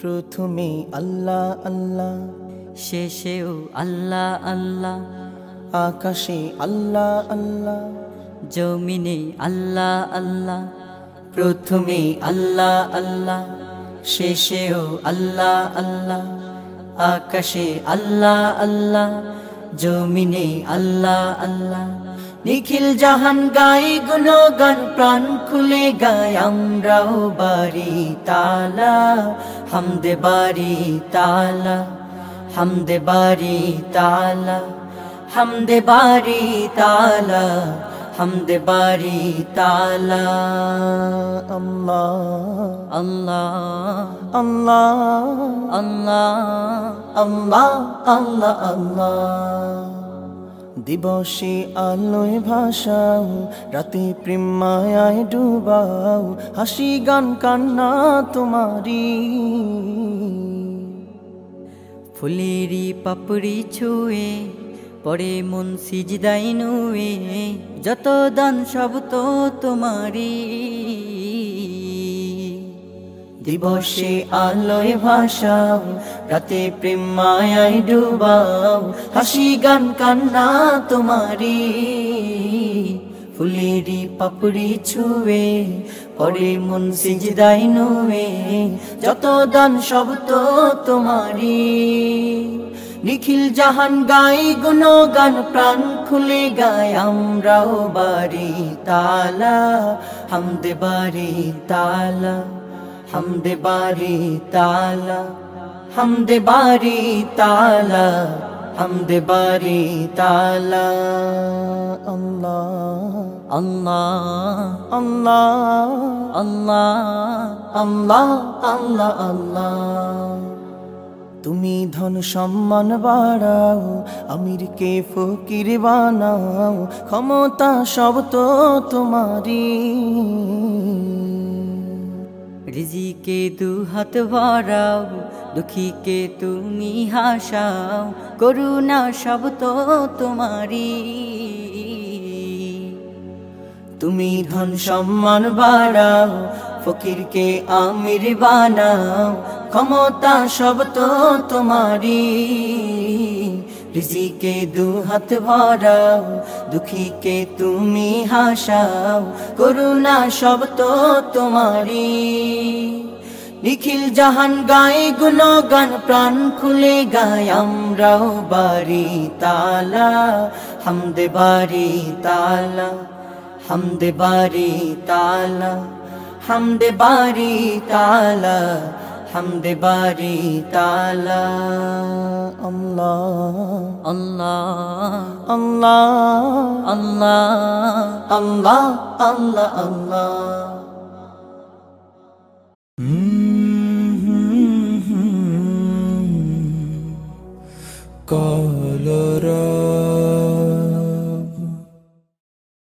প্রথমে আল্লাহ আল্লাহ। শেষেও আল্লাহ আল্লাহ। আকাশে আল্লাহ আল্লাহ। জমিনে আল্লাহ আল্লাহ। প্রথমে আল্লাহ আল্লাহ। শেষেও আল্লাহ আল্লাহ। আকাশে আল্লাহ আল্লাহ। জমিনে আল্লাহ আল্লাহ। নিখিল জাহান গাই গুণগান, প্রাণ খুলে গায় আমরাও বাড়ি তালা, হামদে বাড়ি তালা, হামদে বাড়ি তালা, হামদে বাড়ি তালা, হামদে বাড়ি তালা। আল্লাহ আল্লাহ আল্লাহ আল্লাহ আল্লাহ আল্লাহ আল্লাহ। দিবসে আলোয় ভাসাও, রাতে প্রেমায় ডুবাও, হাসি গান কান্না তোমারি ফুলেরি পাপড়ি ছুঁয়ে পরে মন সিজদাই নুয়ে, যত দান সব তো তোমারি দিবসে আলোয় ভাসাও, রাতে প্রেমায় ডুবাও, হাসি গান কান্না তোমারি ফুলেরি পাপড়ি ছুঁয়ে, পরে মন সিজদাই নুয়ে, যত দান সব তো তোমারি নিখিল জাহান গাই গুণ গান প্রাণ খুলে গায় আমরাও বাড়ি তালা হামদে বাড়ি তালা। হামদে বাড়ি তালা হামদে বাড়ি তালা হামদে বাড়ি তালা আল্লাহ আল্লাহ আল্লাহ আল্লাহ আল্লাহ আল্লাহ আল্লাহ তুমি ধন সম্মান বাড়াও আমিরকে ফকির বানাও ক্ষমতা সব তো তোমারি রিজিকে দু হাত ভরাও, দুঃখীকে তুমি হাসাও, করুণা সব তো তোমারি তুমি ধন সম্মান বাড়াও, ফকিরকে আমির বানাও, ক্ষমতা সব তো তোমারি রিজিকে দু হাত ভরাও দুঃখীকে তুমি হাসাও করুণা সব তো তোমারি নিখিল জাহান গায়ে গুণগান প্রাণ খুলে গায় আমরাও বাড়ি তালা হামদে বাড়ি তালা হামদে বাড়ি তালা হামদে বাড়ি তালা হামদে বাড়ি তালা। আল্লাহ। আল্লাহ। আল্লাহ। আল্লাহ। আল্লাহ আল্লাহ আল্লাহ। কলরা